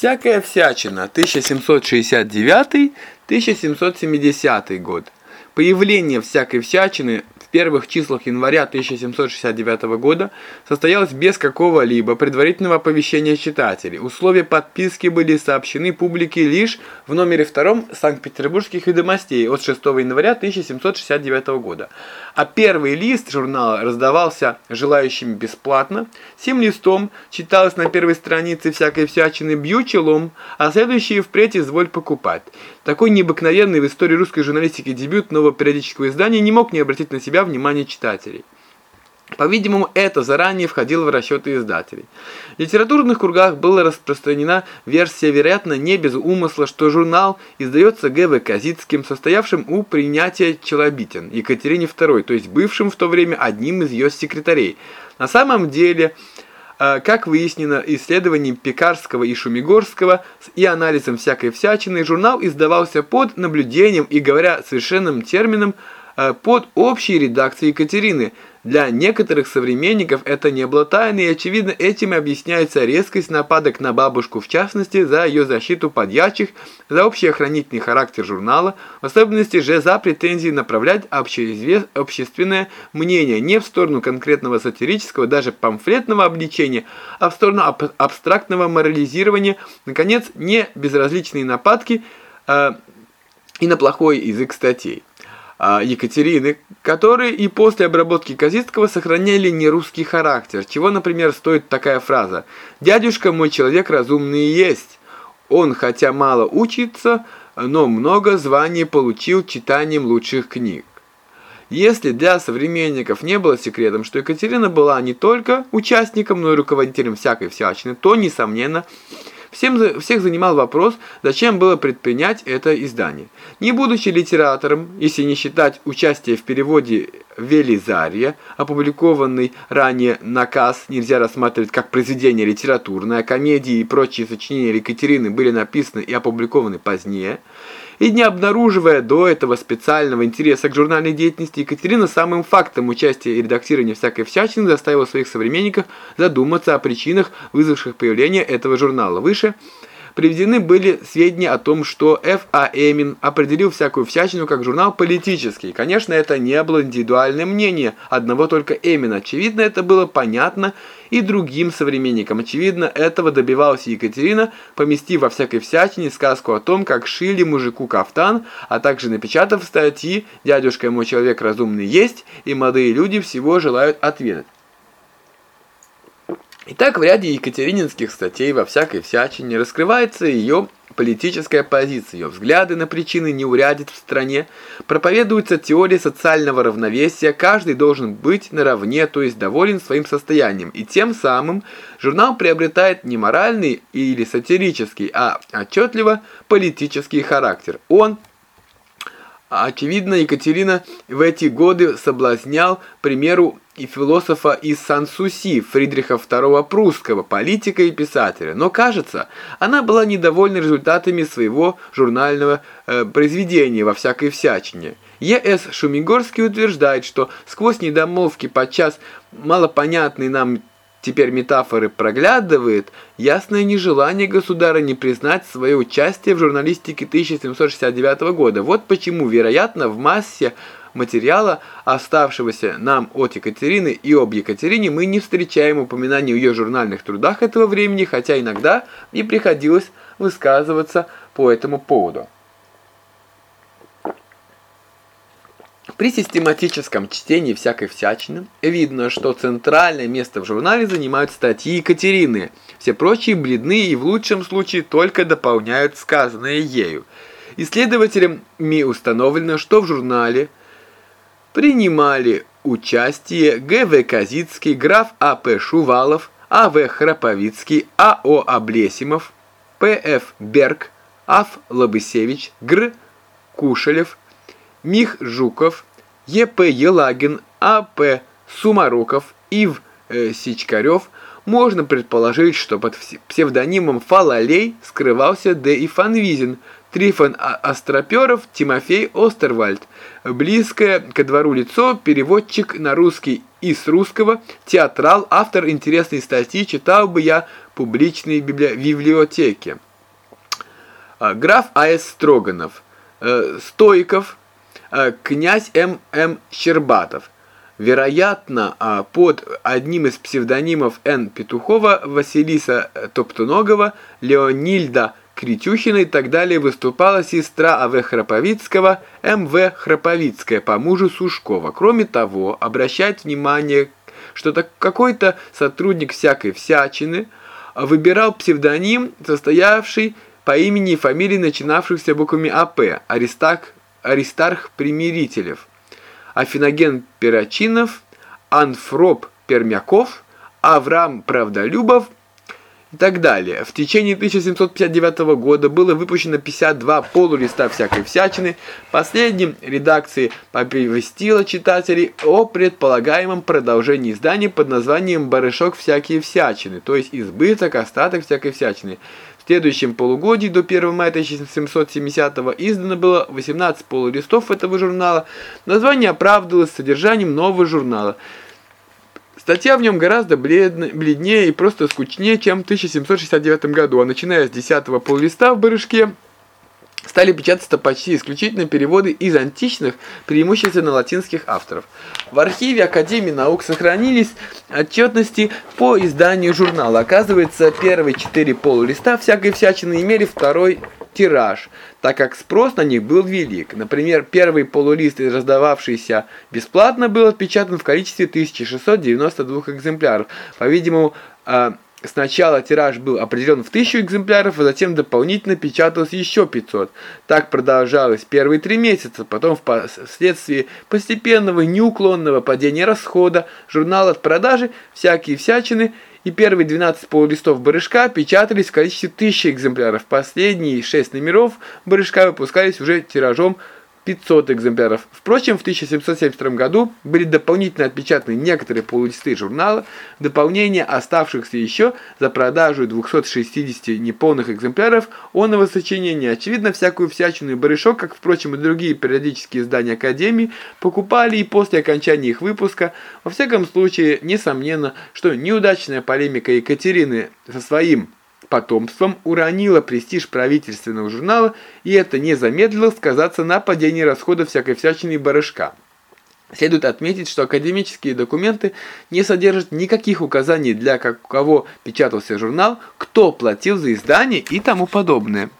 Всякая всячина, 1769-1770 год. Появление всякой всячины первых числах января 1769 года состоялась без какого-либо предварительного оповещения читателей. Условия подписки были сообщены публике лишь в номере втором Санкт-Петербургских ведомостей от 6 января 1769 года. А первый лист журнала раздавался желающим бесплатно. Сим листом читалось на первой странице всякой всячины «Бью челом», а следующие впредь изволь покупать. Такой необыкновенный в истории русской журналистики дебют нового периодического издания не мог не обратить на себя внимание читателей. По-видимому, это заранее входило в расчеты издателей. В литературных кругах была распространена версия, вероятно, не без умысла, что журнал издается Г.В. Казицким, состоявшим у принятия Челобитин Екатерине II, то есть бывшим в то время одним из ее секретарей. На самом деле, э, как выяснено исследованием Пекарского и Шумигорского и анализом всякой всячины, журнал издавался под наблюдением и, говоря совершенным термином, под общей редакцией Екатерины – для некоторых современников это не было тайной, и очевидно этим объясняется резкость нападок на бабушку, в частности, за ее защиту подьячих, за общий охранительный характер журнала, в особенности же за претензии направлять общественное мнение не в сторону конкретного сатирического, даже памфлетного обличения, а в сторону аб абстрактного морализирования, наконец, не безразличные нападки э, и на плохой язык статей. А, Екатерины, которые и после обработки Казицкого сохраняли нерусский характер, чего, например, стоит такая фраза «Дядюшка мой человек разумный есть, он хотя мало учится, но много званий получил читанием лучших книг». Если для современников не было секретом, что Екатерина была не только участником, но и руководителем всякой всячины, то, несомненно, Всем, всех занимал вопрос, зачем было предпринять это издание. Не будучи литератором, если не считать участие в переводе Велизария, опубликованный ранее наказ нельзя рассматривать как произведение литературное, комедии и прочие сочинения Екатерины были написаны и опубликованы позднее, и не обнаруживая до этого специального интереса к журнальной деятельности, Екатерина самым фактом участия и редактирования всякой всячины заставила своих современников задуматься о причинах, вызвавших появление этого журнала. Выше приведены были сведения о том, что Ф.А. Эмин определил всякую всячину как журнал политический. Конечно, это не было индивидуальное мнение одного только Эмина. Очевидно, это было понятно и другим современникам. Очевидно, этого добивалась Екатерина, поместив во всякой всячине сказку о том, как шили мужику кафтан, а также напечатав статьи «Дядюшка мой человек разумный есть» и «Молодые люди всего желают ответить». Итак, в ряде екатерининских статей во всякой всячине раскрывается ее политическая позиция, ее взгляды на причины неурядиц в стране, проповедуется теория социального равновесия, каждый должен быть наравне, то есть доволен своим состоянием, и тем самым журнал приобретает не моральный или сатирический, а отчетливо политический характер. Он Очевидно, Екатерина в эти годы соблазнял, к примеру, и философа из Сан-Суси, Фридриха II Прусского, политика и писателя. Но, кажется, она была недовольна результатами своего журнального э, произведения во всякой всячине. Е.С. Шумигорский утверждает, что сквозь недомолвки подчас малопонятные нам Теперь метафоры проглядывает ясное нежелание государа не признать свое участие в журналистике 1769 года. Вот почему, вероятно, в массе материала, оставшегося нам от Екатерины и об Екатерине, мы не встречаем упоминаний в ее журнальных трудах этого времени, хотя иногда и приходилось высказываться по этому поводу. При систематическом чтении всякой всячины видно, что центральное место в журнале занимают статьи Екатерины. Все прочие бледны и в лучшем случае только дополняют сказанное ею. Исследователями установлено, что в журнале принимали участие Г.В. Казицкий, граф А.П. Шувалов, А.В. Храповицкий, А.О. Облесимов, П.Ф. Берг, Аф. Лобысевич, Гр. Кушелев, Мих Жуков, Е.П. Елагин, А.П. Сумароков, Ив э, Сичкарев, можно предположить, что под псевдонимом Фалалей скрывался Д.И. Фонвизин, Трифон Остроперов, Тимофей Остервальд. Близкое ко двору лицо, переводчик на русский из русского, театрал, автор интересной статьи, читал бы я публичные библиотеки. А, граф А.С. Строганов, э, Стойков, князь М.М. Щербатов. Вероятно, а, под одним из псевдонимов Н. Петухова, Василиса Топтуногова, Леонильда Критюхина и так далее выступала сестра А.В. Храповицкого, М.В. Храповицкая по мужу Сушкова. Кроме того, обращает внимание, что какой-то сотрудник всякой всячины выбирал псевдоним, состоявший по имени и фамилии начинавшихся буквами АП, Аристарх, Аристарх Примирителев, Афиноген Перочинов, Анфроп Пермяков, Авраам Правдолюбов и так далее. В течение 1759 года было выпущено 52 полулиста всякой всячины. Последним редакции оповестила читателей о предполагаемом продолжении издания под названием «Барышок всякие всячины», то есть избыток, остаток всякой всячины. В следующем полугодии до 1 мая 1770 издано было 18 полулистов этого журнала. Название оправдывалось содержанием нового журнала. Статья в нем гораздо бледнее и просто скучнее, чем в 1769 году, а начиная с 10-го полулиста в барышке стали печататься почти исключительно переводы из античных, преимущественно латинских авторов. В архиве Академии наук сохранились отчетности по изданию журнала. Оказывается, первые четыре полулиста всякой всячины имели второй тираж, так как спрос на них был велик. Например, первый полулист, раздававшийся бесплатно, был отпечатан в количестве 1692 экземпляров. По-видимому, а, Сначала тираж был определен в 1000 экземпляров, а затем дополнительно печаталось еще 500. Так продолжалось первые три месяца, потом вследствие постепенного неуклонного падения расхода журнал от продажи «Всякие всячины» и первые 12 полулистов «Барышка» печатались в количестве 1000 экземпляров. Последние 6 номеров «Барышка» выпускались уже тиражом 500 экземпляров. Впрочем, в 1772 году были дополнительно отпечатаны некоторые полулисты журнала, дополнение оставшихся еще за продажу 260 неполных экземпляров онного сочинения. Очевидно, всякую всячину и барышок, как, впрочем, и другие периодические издания Академии, покупали и после окончания их выпуска. Во всяком случае, несомненно, что неудачная полемика Екатерины со своим потомством уронила престиж правительственного журнала, и это не замедлило сказаться на падении расходов всякой всячины барышка. Следует отметить, что академические документы не содержат никаких указаний для кого печатался журнал, кто платил за издание и тому подобное.